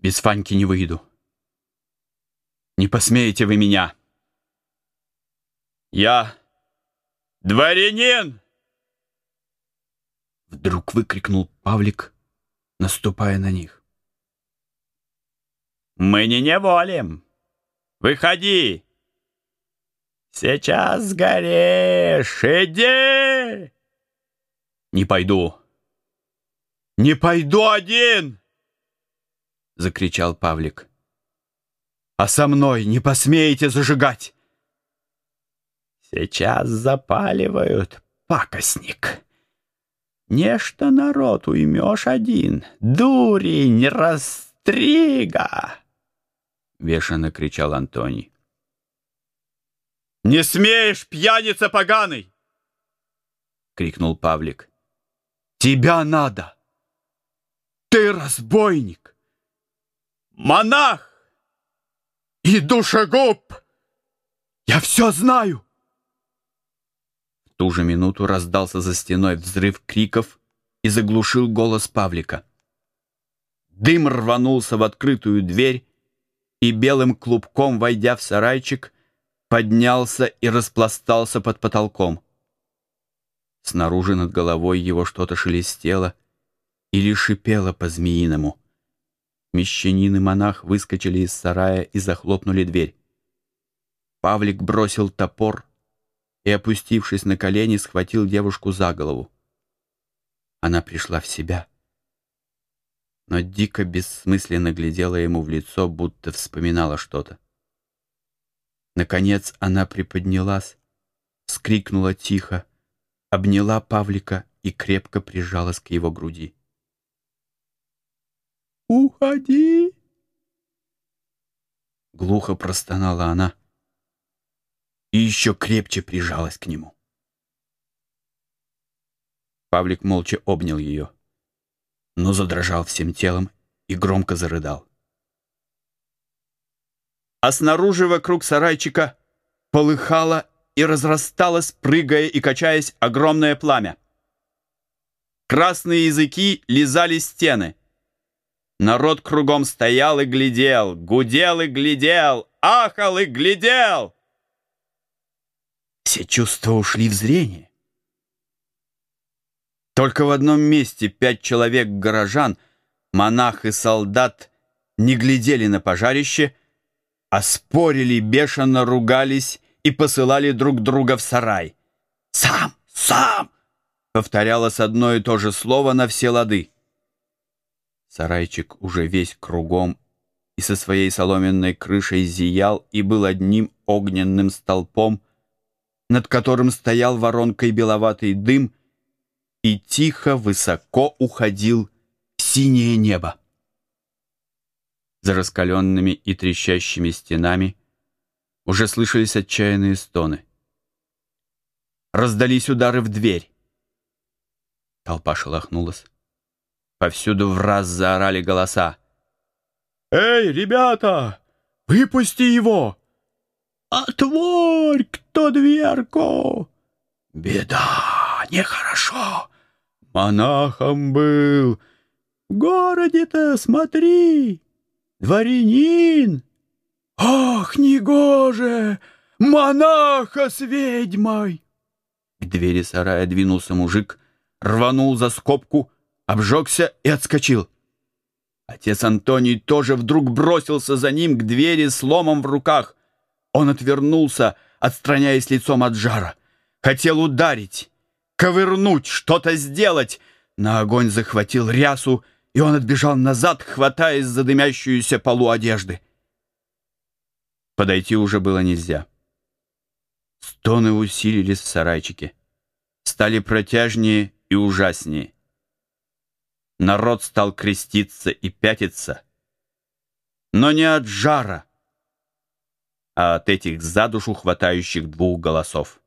Без Фаньки не выйду. Не посмеете вы меня. Я дворянин! Вдруг выкрикнул Павлик, наступая на них. Мы не неволим. Выходи! Сейчас сгоришь! Иди! Не пойду. Не пойду один! Закричал Павлик. А со мной не посмеете зажигать! Сейчас запаливают, пакостник. Нечто народ уймешь один. Дурень, растрига! Вешано кричал Антоний. «Не смеешь, пьяница поганый!» — крикнул Павлик. «Тебя надо! Ты разбойник! Монах! И душегуб! Я все знаю!» В ту же минуту раздался за стеной взрыв криков и заглушил голос Павлика. Дым рванулся в открытую дверь, и белым клубком, войдя в сарайчик, поднялся и распластался под потолком. Снаружи над головой его что-то шелестело или шипело по-змеиному. Мещанин и монах выскочили из сарая и захлопнули дверь. Павлик бросил топор и, опустившись на колени, схватил девушку за голову. Она пришла в себя, но дико бессмысленно глядела ему в лицо, будто вспоминала что-то. Наконец она приподнялась, скрикнула тихо, обняла Павлика и крепко прижалась к его груди. «Уходи!» Глухо простонала она и еще крепче прижалась к нему. Павлик молча обнял ее, но задрожал всем телом и громко зарыдал а снаружи вокруг сарайчика полыхало и разрасталось, прыгая и качаясь, огромное пламя. Красные языки лизали стены. Народ кругом стоял и глядел, гудел и глядел, ахал и глядел. Все чувства ушли в зрение. Только в одном месте пять человек-горожан, монах и солдат, не глядели на пожарище, а спорили, бешено ругались и посылали друг друга в сарай. «Сам! Сам!» — повторялось одно и то же слово на все лады. Сарайчик уже весь кругом и со своей соломенной крышей зиял и был одним огненным столпом, над которым стоял воронкой беловатый дым и тихо, высоко уходил в синее небо. За раскаленными и трещащими стенами уже слышались отчаянные стоны. Раздались удары в дверь. Толпа шелохнулась. Повсюду в раз заорали голоса. «Эй, ребята, выпусти его!» «Отворь, кто дверку!» «Беда, нехорошо!» «Монахом был!» «В городе-то смотри!» Дворянин! Ах, негоже! Монаха с ведьмой!» К двери сарая двинулся мужик, рванул за скобку, обжегся и отскочил. Отец Антоний тоже вдруг бросился за ним к двери с ломом в руках. Он отвернулся, отстраняясь лицом от жара. Хотел ударить, ковырнуть, что-то сделать. На огонь захватил рясу и он отбежал назад, хватаясь за дымящуюся полу одежды. Подойти уже было нельзя. Стоны усилились в сарайчике, стали протяжнее и ужаснее. Народ стал креститься и пятиться, но не от жара, а от этих за душу хватающих двух голосов.